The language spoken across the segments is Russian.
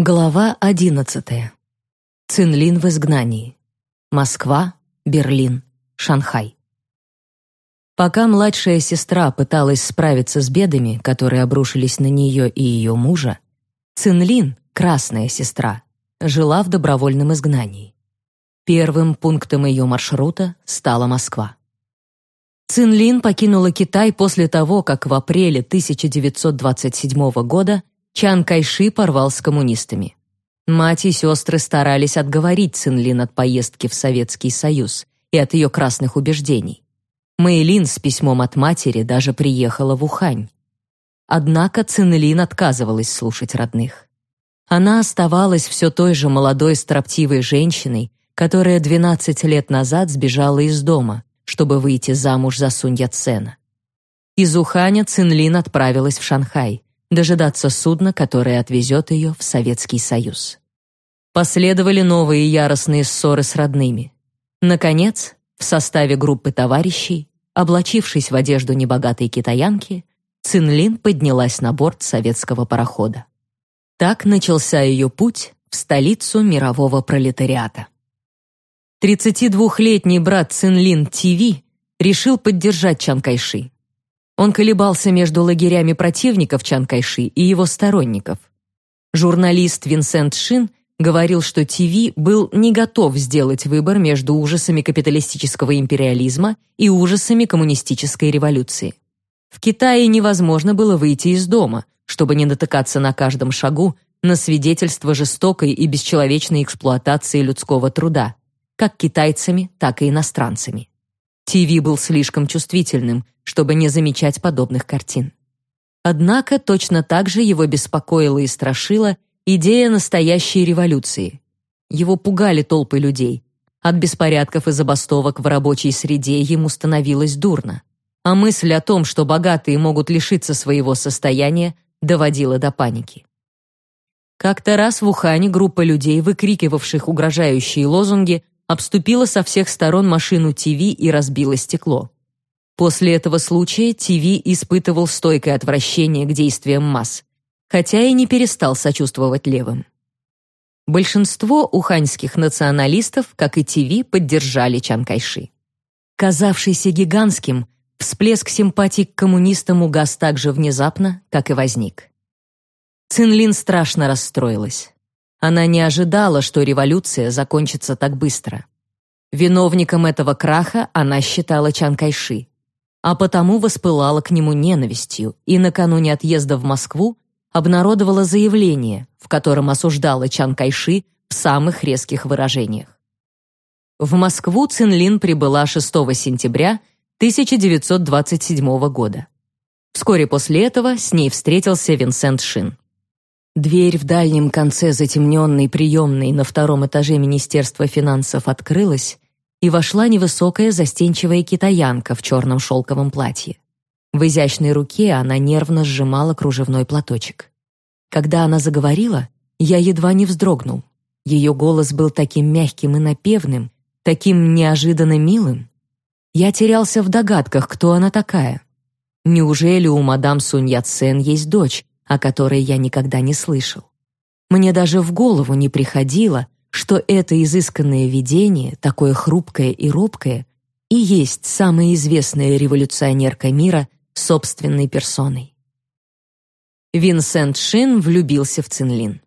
Глава одиннадцатая. Цинлин в изгнании. Москва, Берлин, Шанхай. Пока младшая сестра пыталась справиться с бедами, которые обрушились на нее и ее мужа, Цинлин, красная сестра, жила в добровольном изгнании. Первым пунктом ее маршрута стала Москва. Цинлин покинула Китай после того, как в апреле 1927 года Чан Кайши порвал с коммунистами. Мать и сестры старались отговорить Цинлин от поездки в Советский Союз и от ее красных убеждений. Мэйлин с письмом от матери даже приехала в Ухань. Однако Цинлин отказывалась слушать родных. Она оставалась все той же молодой строптивой женщиной, которая 12 лет назад сбежала из дома, чтобы выйти замуж за Сунь Яцена. Из Уханя Цинлин отправилась в Шанхай, дожидаться судна, которое отвезет ее в Советский Союз. Последовали новые яростные ссоры с родными. Наконец, в составе группы товарищей, облачившись в одежду небогатой китаянки, Цинлин поднялась на борт советского парохода. Так начался ее путь в столицу мирового пролетариата. 32-летний брат Цинлин Тиви решил поддержать Чан Кайши. Он колебался между лагерями противников Чан Кайши и его сторонников. Журналист Винсент Шин говорил, что ТВ был не готов сделать выбор между ужасами капиталистического империализма и ужасами коммунистической революции. В Китае невозможно было выйти из дома, чтобы не натыкаться на каждом шагу на свидетельство жестокой и бесчеловечной эксплуатации людского труда, как китайцами, так и иностранцами. ТВ был слишком чувствительным, чтобы не замечать подобных картин. Однако точно так же его беспокоило и страшило идея настоящей революции. Его пугали толпы людей. От беспорядков и забастовок в рабочей среде ему становилось дурно. А мысль о том, что богатые могут лишиться своего состояния, доводила до паники. Как-то раз в Ухане группа людей, выкрикивавших угрожающие лозунги, обступила со всех сторон машину ТВ и разбила стекло. После этого случая ТВ испытывал стойкое отвращение к действиям масс, хотя и не перестал сочувствовать левым. Большинство уханьских националистов, как и ТВ, поддержали Чан Кайши. Казавшийся гигантским, всплеск симпатий к коммунистам угас так же внезапно, как и возник. Цинлин страшно расстроилась. Она не ожидала, что революция закончится так быстро. Виновником этого краха она считала Чан Кайши, а потому воспылала к нему ненавистью и накануне отъезда в Москву обнародовала заявление, в котором осуждала Чан Кайши в самых резких выражениях. В Москву Цинлин прибыла 6 сентября 1927 года. Вскоре после этого с ней встретился Винсент Шин. Дверь в дальнем конце затемненной приемной на втором этаже Министерства финансов открылась, и вошла невысокая застенчивая китаянка в черном шелковом платье. В изящной руке она нервно сжимала кружевной платочек. Когда она заговорила, я едва не вздрогнул. Ее голос был таким мягким и напевным, таким неожиданно милым. Я терялся в догадках, кто она такая. Неужели у мадам Сунь Яцен есть дочь, о которой я никогда не слышал. Мне даже в голову не приходило, что это изысканное видение, такое хрупкое и робкое, и есть самая известная революционерка мира собственной персоной. Винсент Шин влюбился в Цинлин.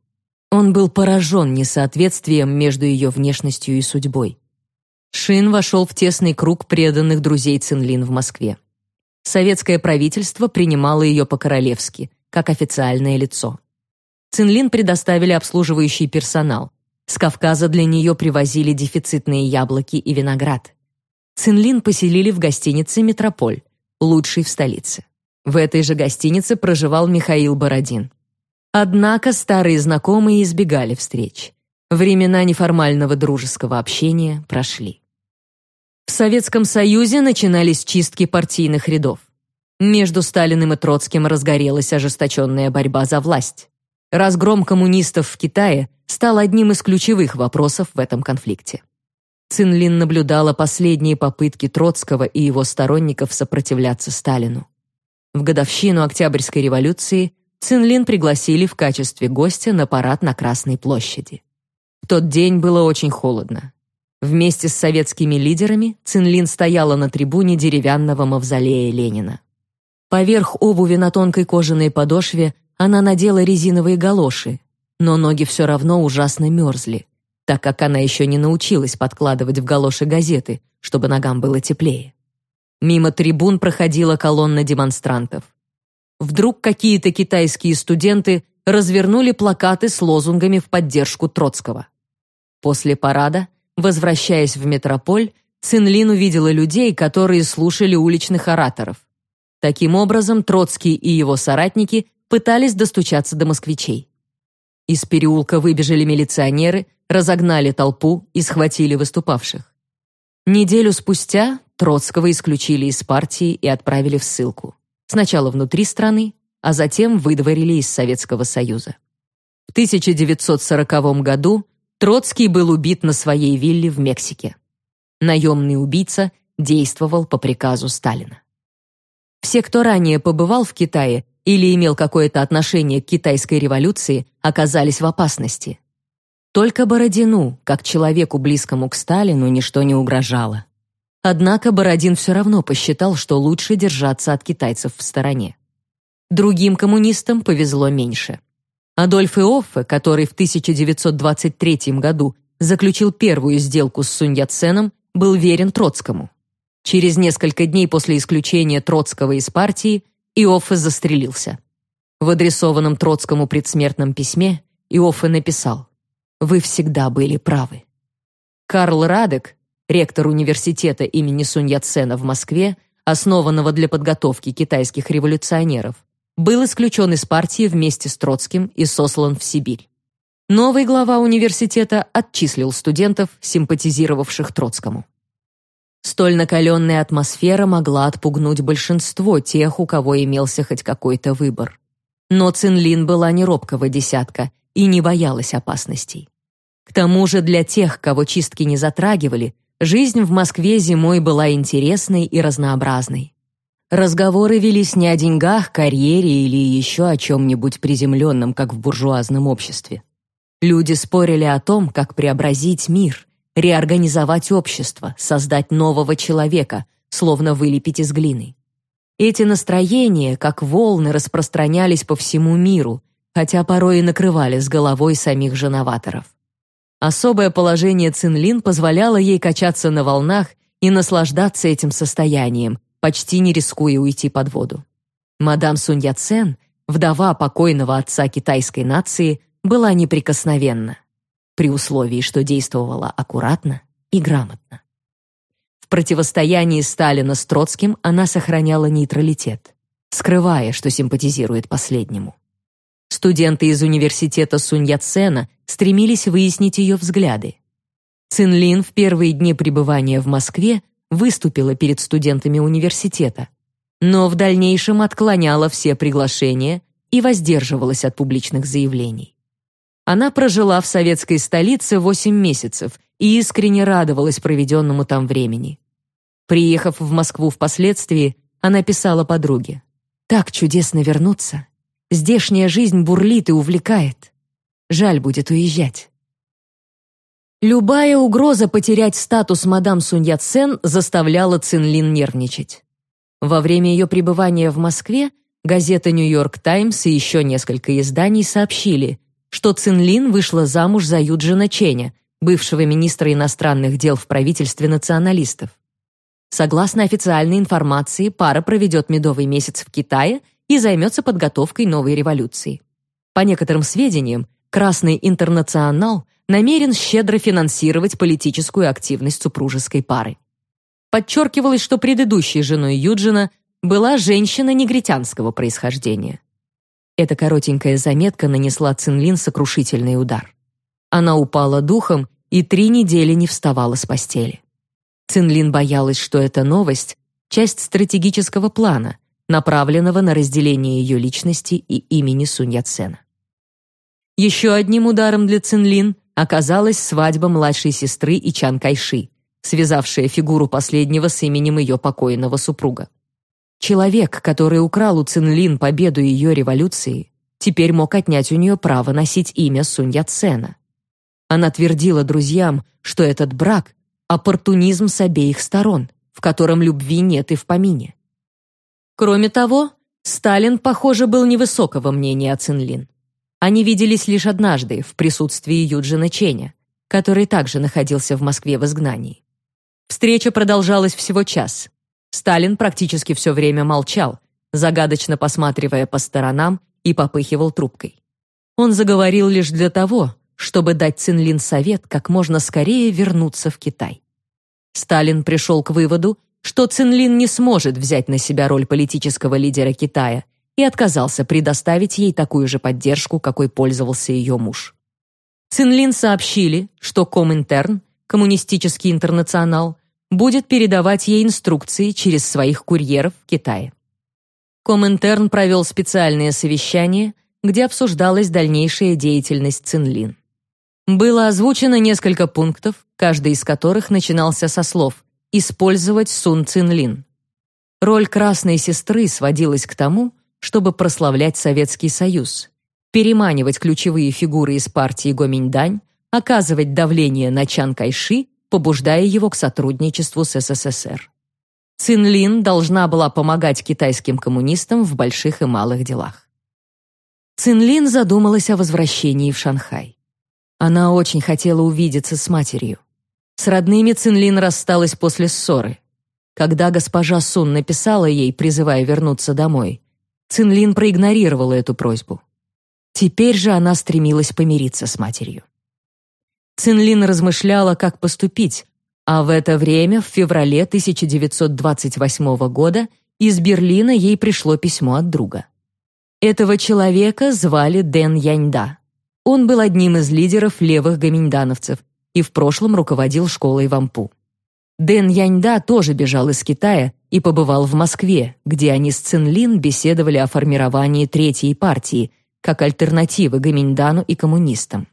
Он был поражен несоответствием между ее внешностью и судьбой. Шин вошел в тесный круг преданных друзей Цинлин в Москве. Советское правительство принимало ее по-королевски – как официальное лицо. Цинлин предоставили обслуживающий персонал. С Кавказа для нее привозили дефицитные яблоки и виноград. Цинлин поселили в гостинице «Метрополь», лучшей в столице. В этой же гостинице проживал Михаил Бородин. Однако старые знакомые избегали встреч. Времена неформального дружеского общения прошли. В Советском Союзе начинались чистки партийных рядов. Между Сталиным и Троцким разгорелась ожесточенная борьба за власть. Разгром коммунистов в Китае стал одним из ключевых вопросов в этом конфликте. Цинлин наблюдала последние попытки Троцкого и его сторонников сопротивляться Сталину. В годовщину Октябрьской революции Цинлин пригласили в качестве гостя на парад на Красной площади. В тот день было очень холодно. Вместе с советскими лидерами Цинлин стояла на трибуне деревянного мавзолея Ленина. Поверх обуви на тонкой кожаной подошве она надела резиновые галоши, но ноги все равно ужасно мерзли, так как она еще не научилась подкладывать в галоши газеты, чтобы ногам было теплее. Мимо трибун проходила колонна демонстрантов. Вдруг какие-то китайские студенты развернули плакаты с лозунгами в поддержку Троцкого. После парада, возвращаясь в метрополь, Цинлин увидела людей, которые слушали уличных ораторов. Таким образом, Троцкий и его соратники пытались достучаться до москвичей. Из переулка выбежали милиционеры, разогнали толпу и схватили выступавших. Неделю спустя Троцкого исключили из партии и отправили в ссылку. Сначала внутри страны, а затем выдворили из Советского Союза. В 1940 году Троцкий был убит на своей вилле в Мексике. Наемный убийца действовал по приказу Сталина. Все, кто ранее побывал в Китае или имел какое-то отношение к китайской революции, оказались в опасности. Только Бородину, как человеку близкому к Сталину, ничто не угрожало. Однако Бородин все равно посчитал, что лучше держаться от китайцев в стороне. Другим коммунистам повезло меньше. Адольф Иоффе, который в 1923 году заключил первую сделку с Сунь Яценом, был верен Троцкому. Через несколько дней после исключения Троцкого из партии Иоффе застрелился. В адресованном Троцкому предсмертном письме Иоффе написал «Вы всегда были правы». Карл Радек, ректор университета имени Сунь Яцена в Москве, основанного для подготовки китайских революционеров, был исключен из партии вместе с Троцким и сослан в Сибирь. Новый глава университета отчислил студентов, симпатизировавших Троцкому. Столь накаленная атмосфера могла отпугнуть большинство тех, у кого имелся хоть какой-то выбор. Но Цинлин была не робкого десятка и не боялась опасностей. К тому же для тех, кого чистки не затрагивали, жизнь в Москве зимой была интересной и разнообразной. Разговоры велись не о деньгах, карьере или еще о чем-нибудь приземленном, как в буржуазном обществе. Люди спорили о том, как преобразить мир, реорганизовать общество, создать нового человека, словно вылепить из глины. Эти настроения, как волны, распространялись по всему миру, хотя порой и накрывали с головой самих же новаторов. Особое положение Цинлин позволяло ей качаться на волнах и наслаждаться этим состоянием, почти не рискуя уйти под воду. Мадам Сунь Яцен, вдова покойного отца китайской нации, была неприкосновенна при условии, что действовала аккуратно и грамотно. В противостоянии Сталина с Троцким она сохраняла нейтралитет, скрывая, что симпатизирует последнему. Студенты из университета Сунь Яцена стремились выяснить ее взгляды. Цинлин в первые дни пребывания в Москве выступила перед студентами университета, но в дальнейшем отклоняла все приглашения и воздерживалась от публичных заявлений. Она прожила в советской столице 8 месяцев и искренне радовалась проведенному там времени. Приехав в Москву впоследствии, она писала подруге: "Так чудесно вернуться. Здешняя жизнь бурлит и увлекает. Жаль будет уезжать". Любая угроза потерять статус мадам Сунь Яцен заставляла Цинлин нервничать. Во время ее пребывания в Москве газета Нью-Йорк Таймс и еще несколько изданий сообщили, что Цинлин вышла замуж за Юджина Ченя, бывшего министра иностранных дел в правительстве националистов. Согласно официальной информации, пара проведет медовый месяц в Китае и займется подготовкой новой революции. По некоторым сведениям, Красный интернационал намерен щедро финансировать политическую активность супружеской пары. Подчеркивалось, что предыдущей женой Юджина была женщина негритянского происхождения. Эта коротенькая заметка нанесла Цинлин сокрушительный удар. Она упала духом и три недели не вставала с постели. Цинлин боялась, что эта новость — часть стратегического плана, направленного на разделение ее личности и имени Сунь Яцена. Еще одним ударом для Цинлин оказалась свадьба младшей сестры и Чан Кайши, связавшая фигуру последнего с именем ее покойного супруга. Человек, который украл у Цинлин победу ее революции, теперь мог отнять у нее право носить имя Сунь Яцена. Она твердила друзьям, что этот брак — оппортунизм с обеих сторон, в котором любви нет и в помине. Кроме того, Сталин, похоже, был невысокого мнения о Цинлин. Они виделись лишь однажды в присутствии Юджина Ченя, который также находился в Москве в изгнании. Встреча продолжалась всего час. Сталин практически все время молчал, загадочно посматривая по сторонам и попыхивал трубкой. Он заговорил лишь для того, чтобы дать Цинлин совет как можно скорее вернуться в Китай. Сталин пришел к выводу, что Цинлин не сможет взять на себя роль политического лидера Китая и отказался предоставить ей такую же поддержку, какой пользовался ее муж. Цинлин сообщили, что Коминтерн, коммунистический интернационал, будет передавать ей инструкции через своих курьеров в Китае. Коминтерн провел специальное совещание, где обсуждалась дальнейшая деятельность Цинлин. Было озвучено несколько пунктов, каждый из которых начинался со слов «использовать Сун Цинлин». Роль красной сестры сводилась к тому, чтобы прославлять Советский Союз, переманивать ключевые фигуры из партии Гоминьдань, оказывать давление на Чан Кайши, побуждая его к сотрудничеству с СССР. Цинлин должна была помогать китайским коммунистам в больших и малых делах. Цинлин задумалась о возвращении в Шанхай. Она очень хотела увидеться с матерью. С родными Цинлин рассталась после ссоры. Когда госпожа Сун написала ей, призывая вернуться домой, Цинлин проигнорировала эту просьбу. Теперь же она стремилась помириться с матерью. Цинлин размышляла, как поступить, а в это время, в феврале 1928 года, из Берлина ей пришло письмо от друга. Этого человека звали Дэн Яньда. Он был одним из лидеров левых гоминдановцев и в прошлом руководил школой в Ампу. Дэн Яньда тоже бежал из Китая и побывал в Москве, где они с Цинлин беседовали о формировании третьей партии как альтернативы Гоминьдану и коммунистам.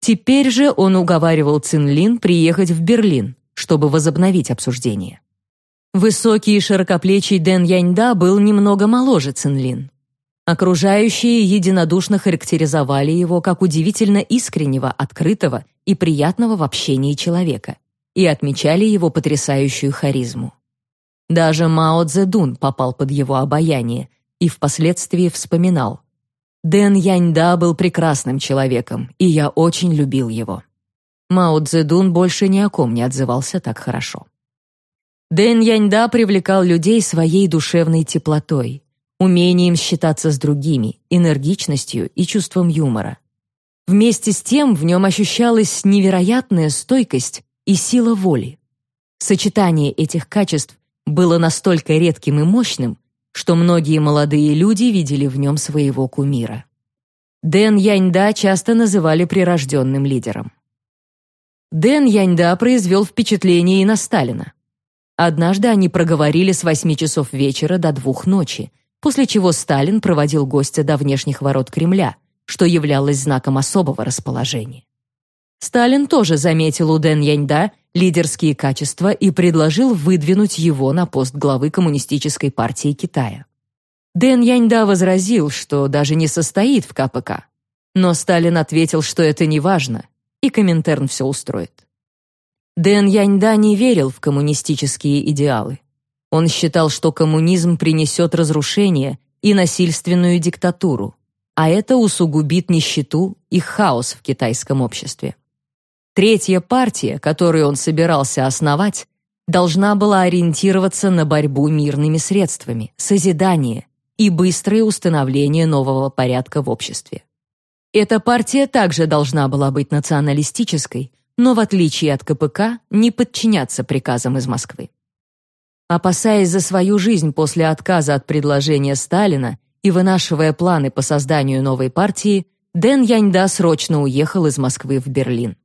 Теперь же он уговаривал Цинлин приехать в Берлин, чтобы возобновить обсуждение. Высокий и широкоплечий Дэн Яньда был немного моложе Цинлин. Окружающие единодушно характеризовали его как удивительно искреннего, открытого и приятного в общении человека и отмечали его потрясающую харизму. Даже Мао Цзэдун попал под его обаяние и впоследствии вспоминал «Дэн Яньда был прекрасным человеком, и я очень любил его». Мао Цзэдун больше ни о ком не отзывался так хорошо. Дэн Яньда привлекал людей своей душевной теплотой, умением считаться с другими, энергичностью и чувством юмора. Вместе с тем в нем ощущалась невероятная стойкость и сила воли. Сочетание этих качеств было настолько редким и мощным, что многие молодые люди видели в нем своего кумира. Дэн Яньда часто называли прирожденным лидером. Дэн Яньда произвел впечатление и на Сталина. Однажды они проговорили с восьми часов вечера до двух ночи, после чего Сталин проводил гостя до внешних ворот Кремля, что являлось знаком особого расположения. Сталин тоже заметил у Дэн Яньда лидерские качества и предложил выдвинуть его на пост главы Коммунистической партии Китая. Дэн Яньда возразил, что даже не состоит в КПК. Но Сталин ответил, что это не важно, и Коминтерн все устроит. Дэн Яньда не верил в коммунистические идеалы. Он считал, что коммунизм принесет разрушение и насильственную диктатуру, а это усугубит нищету и хаос в китайском обществе. Третья партия, которую он собирался основать, должна была ориентироваться на борьбу мирными средствами, созидание и быстрое установление нового порядка в обществе. Эта партия также должна была быть националистической, но в отличие от КПК не подчиняться приказам из Москвы. Опасаясь за свою жизнь после отказа от предложения Сталина и вынашивая планы по созданию новой партии, Дэн Яньда срочно уехал из Москвы в Берлин.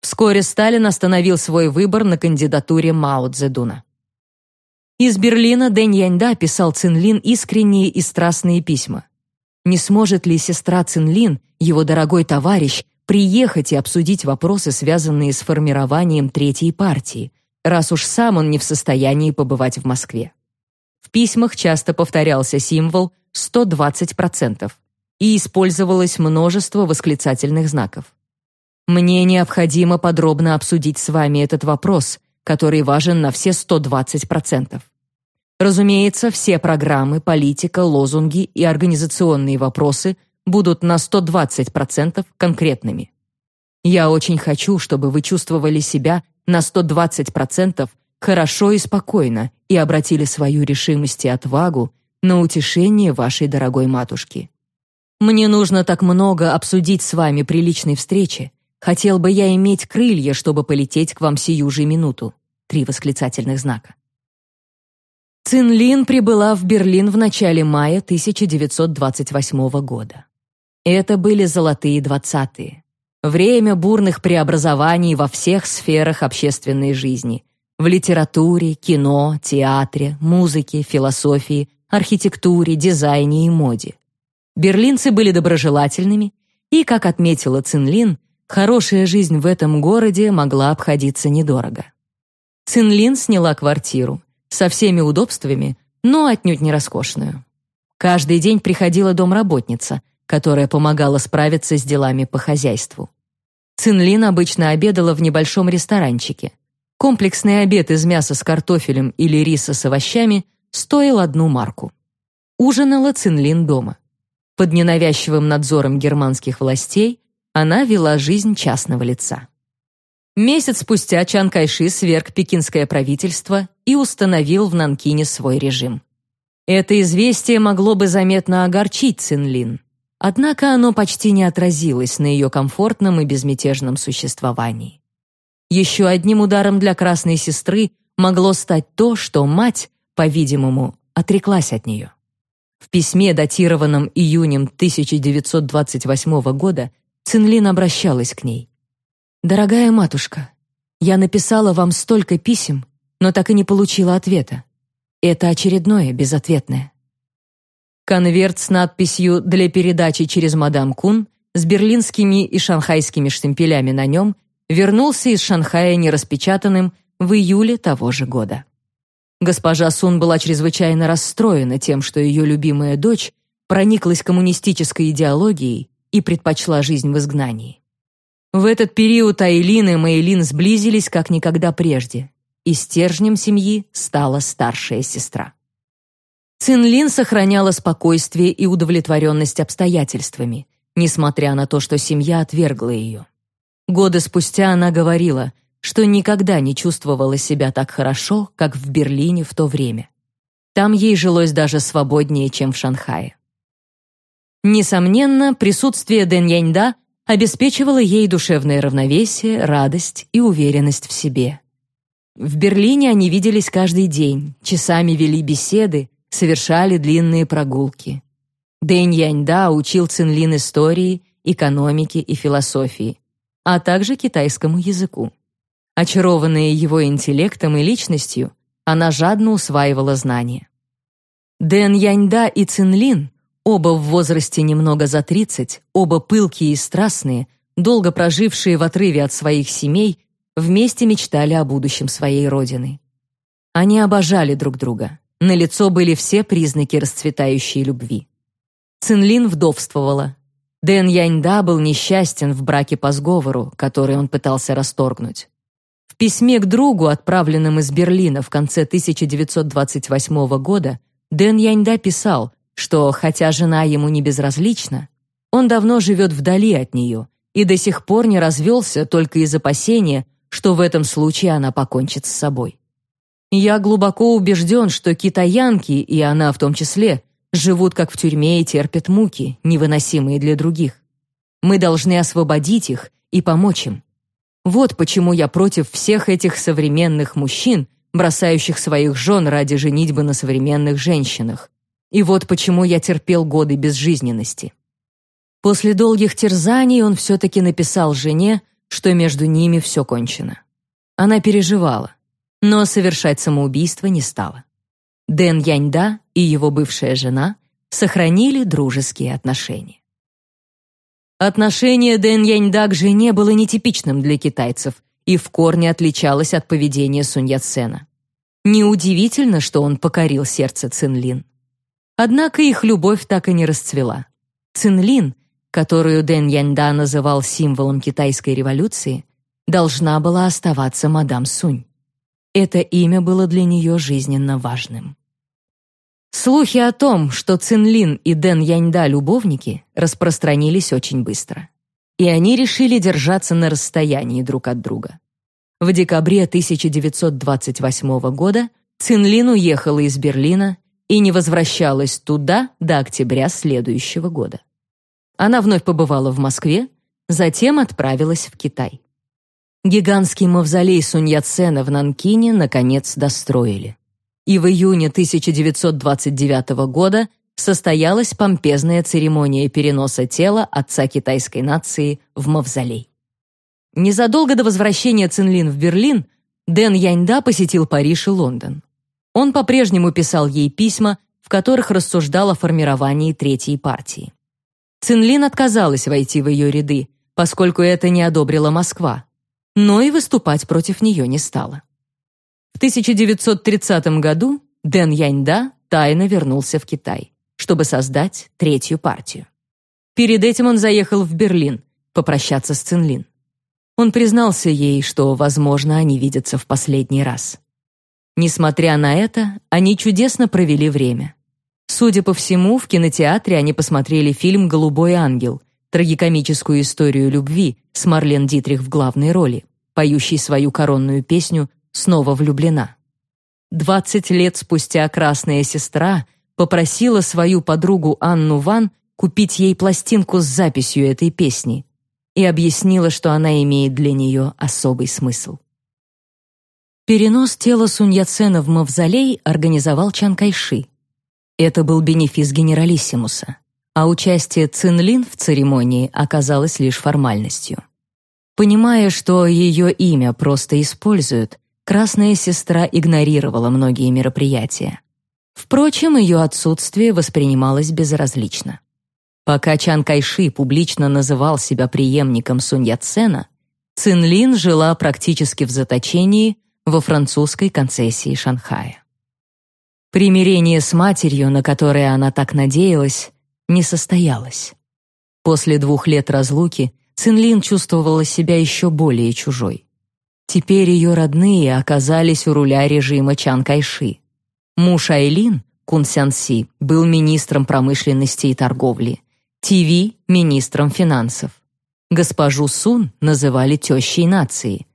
Вскоре Сталин остановил свой выбор на кандидатуре Мао Цзэдуна. Из Берлина Дэн Яньда писал Цинлин искренние и страстные письма. Не сможет ли сестра Цинлин, его дорогой товарищ, приехать и обсудить вопросы, связанные с формированием третьей партии, раз уж сам он не в состоянии побывать в Москве. В письмах часто повторялся символ 120%, и использовалось множество восклицательных знаков. Мне необходимо подробно обсудить с вами этот вопрос, который важен на все 120%. Разумеется, все программы, политика, лозунги и организационные вопросы будут на 120% конкретными. Я очень хочу, чтобы вы чувствовали себя на 120% хорошо и спокойно и обратили свою решимость и отвагу на утешение вашей дорогой матушки. Мне нужно так много обсудить с вами при личной встрече. Хотел бы я иметь крылья, чтобы полететь к вам сию же минуту. Три восклицательных знака. Цинлин прибыла в Берлин в начале мая 1928 года. Это были золотые двадцатые. Время бурных преобразований во всех сферах общественной жизни. В литературе, кино, театре, музыке, философии, архитектуре, дизайне и моде. Берлинцы были доброжелательными, и, как отметила Цинлин, хорошая жизнь в этом городе могла обходиться недорого. Цинлин сняла квартиру со всеми удобствами, но отнюдь не роскошную. Каждый день приходила домработница, которая помогала справиться с делами по хозяйству. Цинлин обычно обедала в небольшом ресторанчике. Комплексный обед из мяса с картофелем или риса с овощами стоил одну марку. Ужинала Цинлин дома. Под ненавязчивым надзором германских властей она вела жизнь частного лица. Месяц спустя Чан Кайши сверг пекинское правительство и установил в Нанкине свой режим. Это известие могло бы заметно огорчить Цинлин, однако оно почти не отразилось на ее комфортном и безмятежном существовании. Еще одним ударом для красной сестры могло стать то, что мать, по-видимому, отреклась от нее. В письме, датированном июнем 1928 года, Цинлин обращалась к ней. «Дорогая матушка, я написала вам столько писем, но так и не получила ответа. Это очередное безответное». Конверт с надписью «Для передачи через мадам Кун» с берлинскими и шанхайскими штемпелями на нем вернулся из Шанхая нераспечатанным в июле того же года. Госпожа Сун была чрезвычайно расстроена тем, что ее любимая дочь прониклась коммунистической идеологией и предпочла жизнь в изгнании. В этот период Айлин и Мэйлин сблизились как никогда прежде, и стержнем семьи стала старшая сестра. Цинлин сохраняла спокойствие и удовлетворенность обстоятельствами, несмотря на то, что семья отвергла ее. Годы спустя она говорила – что никогда не чувствовала себя так хорошо, как в Берлине в то время. Там ей жилось даже свободнее, чем в Шанхае. Несомненно, присутствие Дэн Яньда обеспечивало ей душевное равновесие, радость и уверенность в себе. В Берлине они виделись каждый день, часами вели беседы, совершали длинные прогулки. Дэн Яньда учил Цинлин истории, экономике и философии, а также китайскому языку. Очарованная его интеллектом и личностью, она жадно усваивала знания. Дэн Яньда и Цинлин, оба в возрасте немного за 30, оба пылкие и страстные, долго прожившие в отрыве от своих семей, вместе мечтали о будущем своей родины. Они обожали друг друга. На лицо были все признаки расцветающей любви. Цинлин вдовствовала. Дэн Яньда был несчастен в браке по сговору, который он пытался расторгнуть письме к другу, отправленном из Берлина в конце 1928 года, Дэн Яньда писал, что, хотя жена ему не безразлична, он давно живет вдали от нее и до сих пор не развелся только из опасения, что в этом случае она покончит с собой. Я глубоко убежден, что китаянки, и она в том числе, живут как в тюрьме и терпят муки, невыносимые для других. Мы должны освободить их и помочь им. Вот почему я против всех этих современных мужчин, бросающих своих жен ради женитьбы на современных женщинах. И вот почему я терпел годы безжизненности. После долгих терзаний он все-таки написал жене, что между ними все кончено. Она переживала, но совершать самоубийство не стала. Дэн Яньда и его бывшая жена сохранили дружеские отношения. Отношение Дэн Яньда к жене было нетипичным для китайцев и в корне отличалось от поведения Сунь Яцена. Неудивительно, что он покорил сердце Цинлин. Однако их любовь так и не расцвела. Цинлин, которую Дэн Яньда называл символом китайской революции, должна была оставаться мадам Сунь. Это имя было для нее жизненно важным. Слухи о том, что Цинлин и Дэн Яньда любовники, распространились очень быстро. И они решили держаться на расстоянии друг от друга. В декабре 1928 года Цинлин уехала из Берлина и не возвращалась туда до октября следующего года. Она вновь побывала в Москве, затем отправилась в Китай. Гигантский мавзолей Сунь Яцена в Нанкине наконец достроили. И в июне 1929 года состоялась помпезная церемония переноса тела отца китайской нации в мавзолей. Незадолго до возвращения Цинлин в Берлин Дэн Яньда посетил Париж и Лондон. Он по-прежнему писал ей письма, в которых рассуждал о формировании третьей партии. Цинлин отказалась войти в ее ряды, поскольку это не одобрила Москва, но и выступать против нее не стала. В 1930 году Дэн Яньда тайно вернулся в Китай, чтобы создать третью партию. Перед этим он заехал в Берлин попрощаться с Цинлин. Он признался ей, что, возможно, они видятся в последний раз. Несмотря на это, они чудесно провели время. Судя по всему, в кинотеатре они посмотрели фильм «Голубой ангел», трагикомическую историю любви с Марлен Дитрих в главной роли, поющей свою коронную песню «Снова влюблена». Двадцать лет спустя красная сестра попросила свою подругу Анну Ван купить ей пластинку с записью этой песни и объяснила, что она имеет для нее особый смысл. Перенос тела Сунь Яцена в мавзолей организовал Чан Кайши. Это был бенефис генералиссимуса, а участие Цинлин в церемонии оказалось лишь формальностью. Понимая, что ее имя просто используют, Красная сестра игнорировала многие мероприятия. Впрочем, ее отсутствие воспринималось безразлично. Пока Чан Кайши публично называл себя преемником Сунь Яцена, Цинлин жила практически в заточении во французской концессии Шанхая. Примирение с матерью, на которое она так надеялась, не состоялось. После двух лет разлуки Цинлин чувствовала себя еще более чужой. Теперь ее родные оказались у руля режима Чан Кайши. Муж Айлин, Кун Сян был министром промышленности и торговли, ТВ – министром финансов. Госпожу Сун называли тещей нации,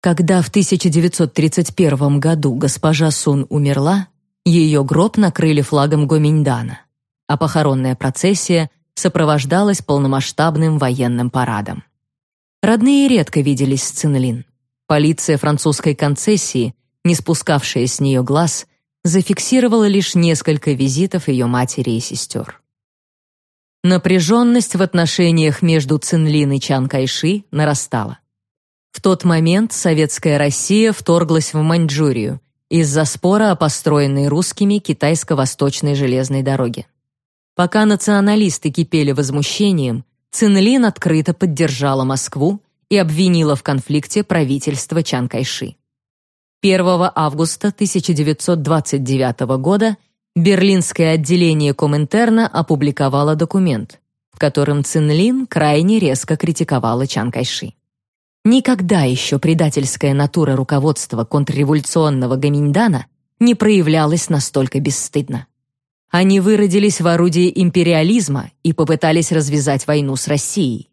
когда в 1931 году госпожа Сун умерла, ее гроб накрыли флагом Гоминьдана, а похоронная процессия сопровождалась полномасштабным военным парадом. Родные редко виделись с Цинлин. Полиция французской концессии, не спускавшая с нее глаз, зафиксировала лишь несколько визитов ее матери и сестер. Напряженность в отношениях между Цинлин и Чан Кайши нарастала. В тот момент советская Россия вторглась в Маньчжурию из-за спора о построенной русскими китайско-восточной железной дороге. Пока националисты кипели возмущением, Цинлин открыто поддержала Москву и обвинила в конфликте правительство Чан Кайши. 1 августа 1929 года Берлинское отделение Коминтерна опубликовало документ, в котором Цинлин крайне резко критиковала Чан Кайши. Никогда еще предательская натура руководства контрреволюционного Гаминьдана не проявлялась настолько бесстыдно. Они выродились в орудие империализма и попытались развязать войну с Россией.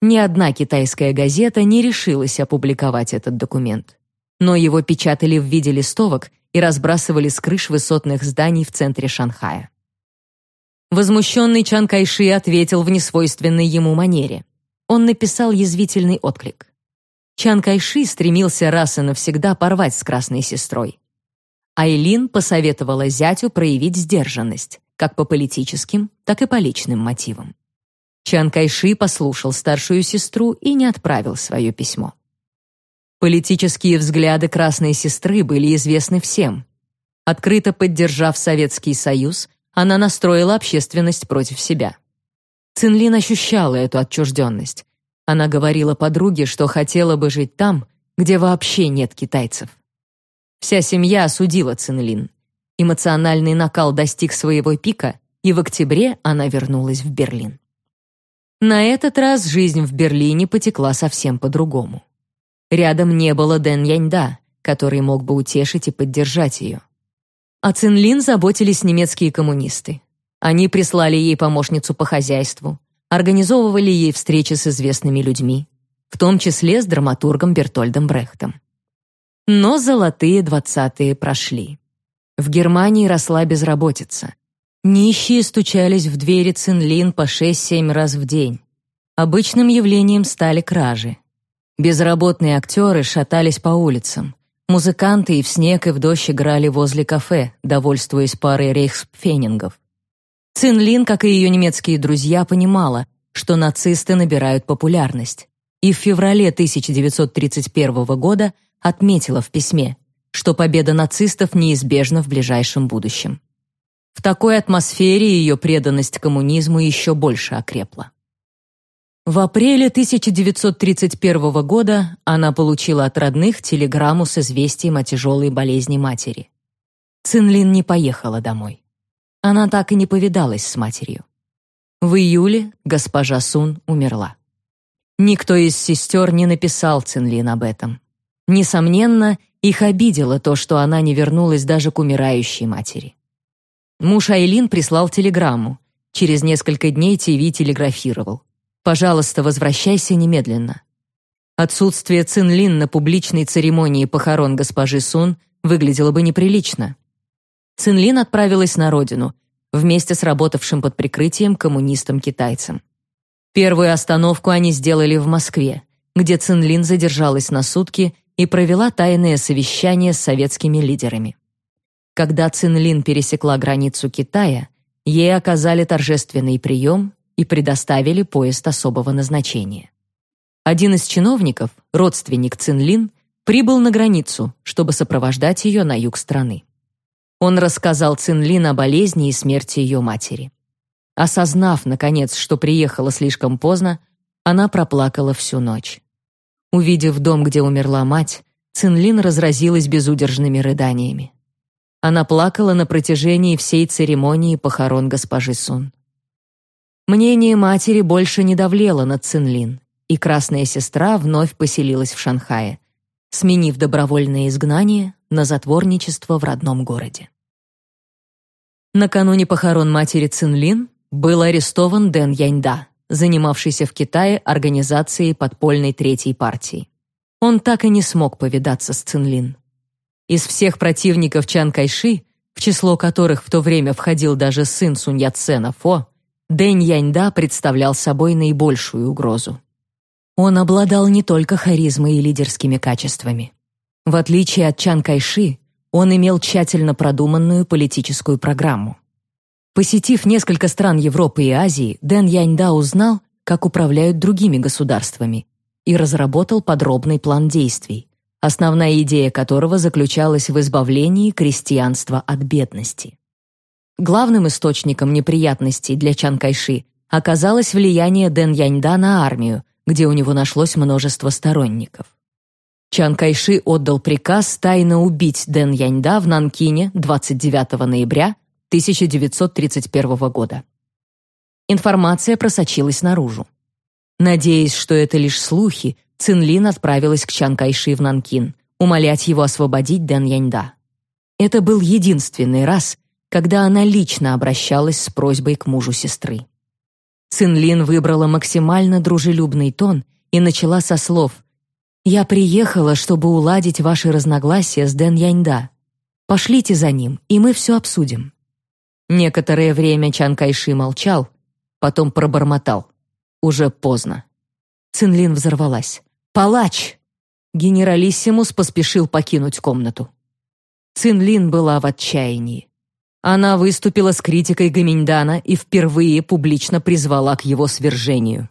Ни одна китайская газета не решилась опубликовать этот документ. Но его печатали в виде листовок и разбрасывали с крыш высотных зданий в центре Шанхая. Возмущенный Чан Кайши ответил в несвойственной ему манере. Он написал язвительный отклик. Чан Кайши стремился раз и навсегда порвать с красной сестрой. Айлин посоветовала зятю проявить сдержанность, как по политическим, так и по личным мотивам. Чан Кайши послушал старшую сестру и не отправил свое письмо. Политические взгляды красной сестры были известны всем. Открыто поддержав Советский Союз, она настроила общественность против себя. Цинлин ощущала эту отчужденность, она говорила подруге, что хотела бы жить там, где вообще нет китайцев. Вся семья осудила Цинлин. Эмоциональный накал достиг своего пика, и в октябре она вернулась в Берлин. На этот раз жизнь в Берлине потекла совсем по-другому. Рядом не было Дэн Яньда, который мог бы утешить и поддержать ее. О Цинлин заботились немецкие коммунисты. Они прислали ей помощницу по хозяйству, организовывали ей встречи с известными людьми, в том числе с драматургом Бертольдом Брехтом. Но золотые двадцатые прошли. В Германии росла безработица. Нищие стучались в двери Цинлин по 6-7 раз в день. Обычным явлением стали кражи. Безработные актеры шатались по улицам. Музыканты и в снег, и в дождь играли возле кафе, довольствуясь парой рейхспфенингов. Цинлин, как и ее немецкие друзья, понимала, что нацисты набирают популярность. И в феврале 1931 года отметила в письме, что победа нацистов неизбежна в ближайшем будущем. В такой атмосфере ее преданность коммунизму еще больше окрепла. В апреле 1931 года она получила от родных телеграмму с известием о тяжелой болезни матери. Цинлин не поехала домой. Она так и не повидалась с матерью. В июле госпожа Сун умерла. Никто из сестер не написал Цинлин об этом. Несомненно, их обидело то, что она не вернулась даже к умирающей матери. Муж Айлин прислал телеграмму. Через несколько дней ТВ телеграфировал. «Пожалуйста, возвращайся немедленно». Отсутствие Цинлин на публичной церемонии похорон госпожи Сун выглядело бы неприлично. Цинлин отправилась на родину вместе с работавшим под прикрытием коммунистом-китайцем. Первую остановку они сделали в Москве, где Цинлин задержалась на сутки и провела тайное совещание с советскими лидерами. Когда Цинлин пересекла границу Китая, ей оказали торжественный прием и предоставили поезд особого назначения. Один из чиновников, родственник Цинлин, прибыл на границу, чтобы сопровождать ее на юг страны. Он рассказал Цинлин о болезни и смерти ее матери. Осознав, наконец, что приехала слишком поздно, она проплакала всю ночь. Увидев дом, где умерла мать, Цинлин разразилась безудержными рыданиями. Она плакала на протяжении всей церемонии похорон госпожи Сун. Мнение матери больше не давлело над Цинлин, и красная сестра вновь поселилась в Шанхае, сменив добровольное изгнание на затворничество в родном городе. Накануне похорон матери Цинлин был арестован Дэн Яньда, занимавшийся в Китае организацией подпольной третьей партии. Он так и не смог повидаться с Цинлин. Из всех противников Чан Кайши, в число которых в то время входил даже сын Сунь Яцена Фо, Дэнь Яньда представлял собой наибольшую угрозу. Он обладал не только харизмой и лидерскими качествами. В отличие от Чан Кайши, он имел тщательно продуманную политическую программу. Посетив несколько стран Европы и Азии, Дэн Яньда узнал, как управляют другими государствами, и разработал подробный план действий основная идея которого заключалась в избавлении крестьянства от бедности. Главным источником неприятностей для Чан Кайши оказалось влияние Дэн Яньда на армию, где у него нашлось множество сторонников. Чан Кайши отдал приказ тайно убить Дэн Яньда в Нанкине 29 ноября 1931 года. Информация просочилась наружу. Надеясь, что это лишь слухи, Цинлин отправилась к Чан Кайши в Нанкин, умолять его освободить Дэн Яньда. Это был единственный раз, когда она лично обращалась с просьбой к мужу сестры. Цинлин выбрала максимально дружелюбный тон и начала со слов «Я приехала, чтобы уладить ваши разногласия с Дэн Яньда. Пошлите за ним, и мы все обсудим». Некоторое время Чан Кайши молчал, потом пробормотал. «Уже поздно». Цинлин взорвалась. «Палач!» Генералиссимус поспешил покинуть комнату. Цинлин была в отчаянии. Она выступила с критикой Гаминьдана и впервые публично призвала к его свержению.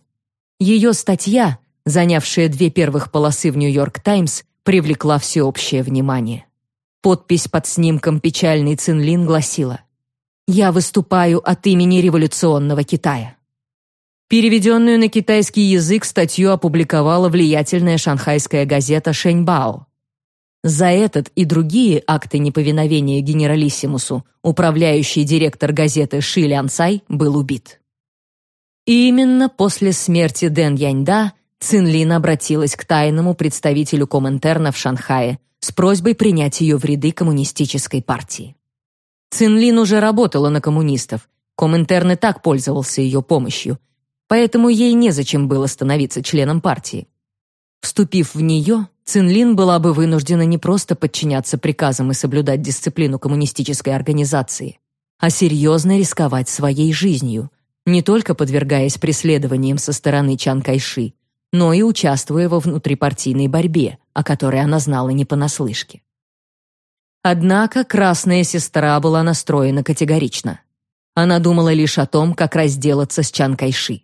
Ее статья, занявшая две первых полосы в «Нью-Йорк Таймс», привлекла всеобщее внимание. Подпись под снимком печальной Цинлин гласила «Я выступаю от имени революционного Китая». Переведенную на китайский язык статью опубликовала влиятельная шанхайская газета «Шэньбао». За этот и другие акты неповиновения генералиссимусу управляющий директор газеты Ши Лян Цай был убит. И именно после смерти Дэн Яньда Цинлин обратилась к тайному представителю Коминтерна в Шанхае с просьбой принять ее в ряды коммунистической партии. Цинлин уже работала на коммунистов, Коминтерн и так пользовался ее помощью, поэтому ей незачем было становиться членом партии. Вступив в нее, Цинлин была бы вынуждена не просто подчиняться приказам и соблюдать дисциплину коммунистической организации, а серьезно рисковать своей жизнью, не только подвергаясь преследованиям со стороны Чан Кайши, но и участвуя во внутрипартийной борьбе, о которой она знала не понаслышке. Однако красная сестра была настроена категорично. Она думала лишь о том, как разделаться с Чан Кайши.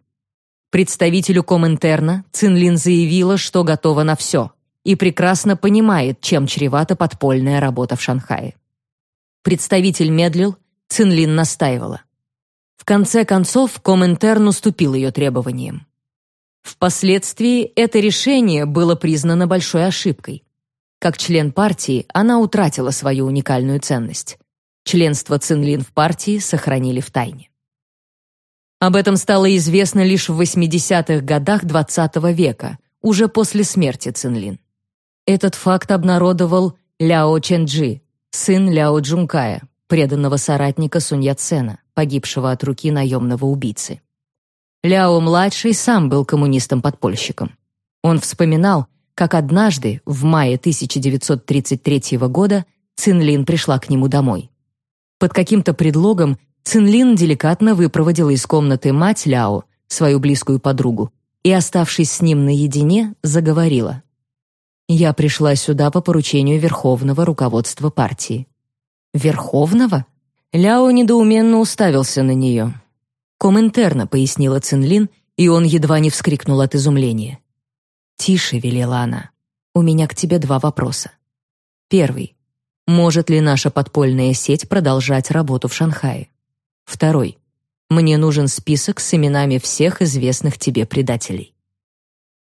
Представителю Коминтерна Цинлин заявила, что готова на все и прекрасно понимает, чем чревата подпольная работа в Шанхае. Представитель медлил, Цинлин настаивала. В конце концов, Коминтерн уступил ее требованиям. Впоследствии это решение было признано большой ошибкой. Как член партии она утратила свою уникальную ценность. Членство Цинлин в партии сохранили в тайне. Об этом стало известно лишь в 80-х годах XX -го века, уже после смерти Цинлин. Этот факт обнародовал Ляо Ченджи, сын Ляо Джункая, преданного соратника Сунь Яцена, погибшего от руки наемного убийцы. Ляо-младший сам был коммунистом-подпольщиком. Он вспоминал, как однажды, в мае 1933 года, Цинлин пришла к нему домой. Под каким-то предлогом Цинлин деликатно выпроводила из комнаты мать Ляо, свою близкую подругу, и, оставшись с ним наедине, заговорила. «Я пришла сюда по поручению Верховного руководства партии». «Верховного?» Ляо недоуменно уставился на нее. «Коминтерна», — пояснила Цинлин, и он едва не вскрикнул от изумления. «Тише», — велела она. «У меня к тебе два вопроса. Первый. Может ли наша подпольная сеть продолжать работу в Шанхае? Второй. Мне нужен список с именами всех известных тебе предателей».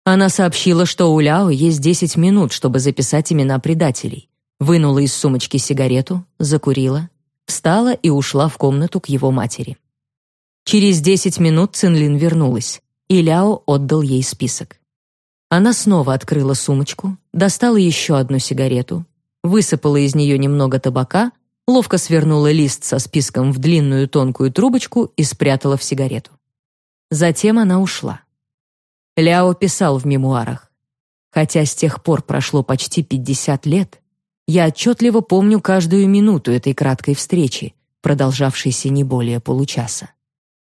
Она сообщила, что у Ляо есть 10 минут, чтобы записать имена предателей. Вынула из сумочки сигарету, закурила, встала и ушла в комнату к его матери. Через десять минут Цинлин вернулась, и Ляо отдал ей список. Она снова открыла сумочку, достала еще одну сигарету, высыпала из нее немного табака, ловко свернула лист со списком в длинную тонкую трубочку и спрятала в сигарету. Затем она ушла. Ляо писал в мемуарах. Хотя с тех пор прошло почти 50 лет, я отчетливо помню каждую минуту этой краткой встречи, продолжавшейся не более получаса.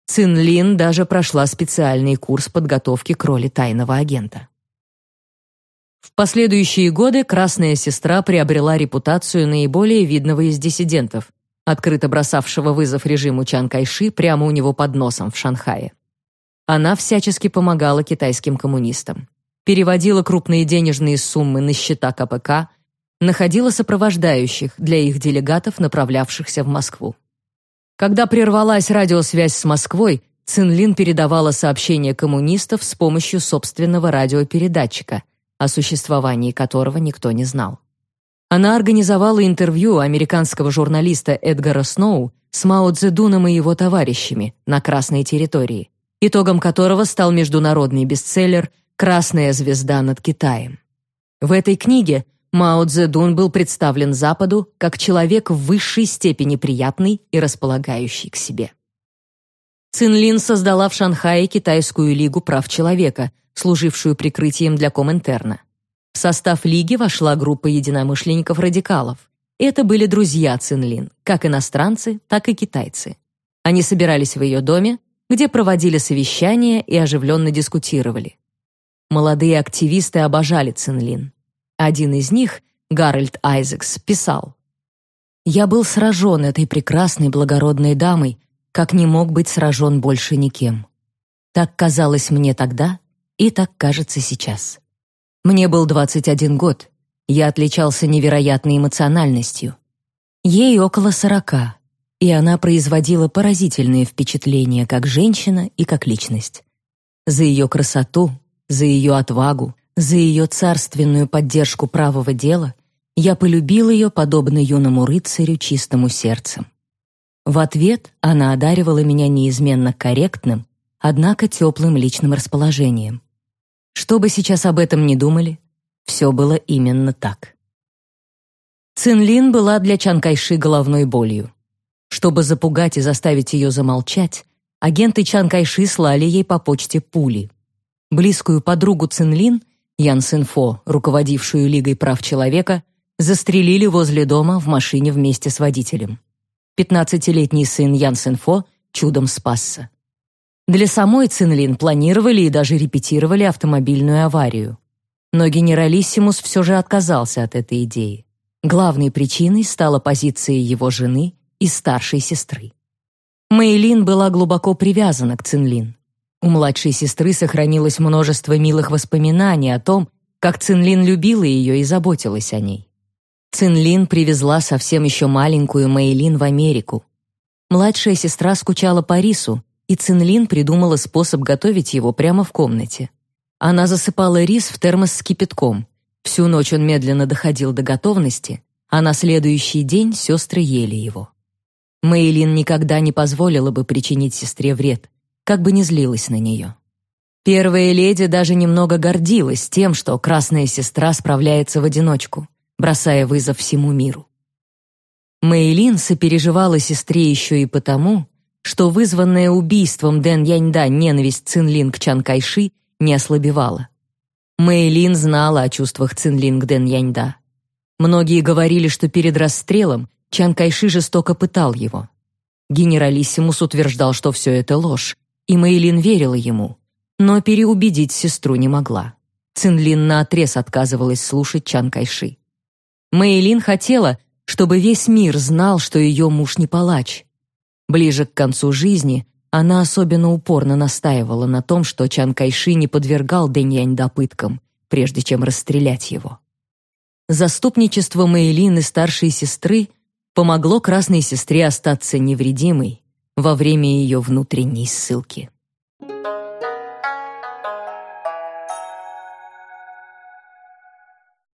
Цин Лин даже прошла специальный курс подготовки к роли тайного агента. В последующие годы Красная Сестра приобрела репутацию наиболее видного из диссидентов, открыто бросавшего вызов режиму Чан Кайши прямо у него под носом в Шанхае. Она всячески помогала китайским коммунистам, переводила крупные денежные суммы на счета КПК, находила сопровождающих для их делегатов, направлявшихся в Москву. Когда прервалась радиосвязь с Москвой, Цинлин передавала сообщения коммунистов с помощью собственного радиопередатчика, о существовании которого никто не знал. Она организовала интервью американского журналиста Эдгара Сноу с Мао Цзэдуном и его товарищами на Красной территории, итогом которого стал международный бестселлер «Красная звезда над Китаем». В этой книге Мао Цзэдун был представлен Западу как человек в высшей степени приятный и располагающий к себе. Цинлин создала в Шанхае Китайскую лигу прав человека, служившую прикрытием для Коминтерна. В состав лиги вошла группа единомышленников-радикалов. Это были друзья Цинлин, как иностранцы, так и китайцы. Они собирались в ее доме, где проводили совещания и оживленно дискутировали. Молодые активисты обожали Цинлин. Один из них, Гарольд Айзекс, писал: "Я был сражен этой прекрасной благородной дамой, как не мог быть сражен больше никем. Так казалось мне тогда, и так кажется сейчас. Мне был 21 год. Я отличался невероятной эмоциональностью. Ей около сорока, и она производила поразительные впечатления как женщина и как личность. За ее красоту, за ее отвагу, за ее царственную поддержку правого дела я полюбил ее подобно юному рыцарю чистому сердцем. В ответ она одаривала меня неизменно корректным, однако теплым личным расположением. Что бы сейчас об этом ни думали, все было именно так. Цинлин была для Чан Кайши головной болью. Чтобы запугать и заставить ее замолчать, агенты Чан Кайши слали ей по почте пули. Близкую подругу Цинлин, Ян Синфо, руководившую Лигой прав человека, застрелили возле дома в машине вместе с водителем. Пятнадцатилетний сын Ян Синфо чудом спасся. Для самой Цинлин планировали и даже репетировали автомобильную аварию. Но генералиссимус все же отказался от этой идеи. Главной причиной стала позиция его жены и старшей сестры. Мэйлин была глубоко привязана к Цинлин. У младшей сестры сохранилось множество милых воспоминаний о том, как Цинлин любила ее и заботилась о ней. Цинлин привезла совсем еще маленькую Мэйлин в Америку. Младшая сестра скучала по рису, и Цинлин придумала способ готовить его прямо в комнате. Она засыпала рис в термос с кипятком, Всю ночь он медленно доходил до готовности, а на следующий день сестры ели его. Мэйлин никогда не позволила бы причинить сестре вред, как бы ни злилась на нее. Первая леди даже немного гордилась тем, что красная сестра справляется в одиночку, бросая вызов всему миру. Мэйлин сопереживала сестре еще и потому, что вызванная убийством Дэн Яньда ненависть Цинлин к Чан Кайши не ослабевала. Мэйлин знала о чувствах Цинлинг Дэн Яньда. Многие говорили, что перед расстрелом Чан Кайши жестоко пытал его. Генералиссимус утверждал, что все это ложь, и Мэйлин верила ему, но переубедить сестру не могла. Цинлин наотрез отказывалась слушать Чан Кайши. Мэйлин хотела, чтобы весь мир знал, что ее муж не палач. Ближе к концу жизни она особенно упорно настаивала на том, что Чан Кайши не подвергал Дэньянь пыткам, прежде чем расстрелять его. Заступничество Мэйлин и старшей сестры помогло красной сестре остаться невредимой во время ее внутренней ссылки.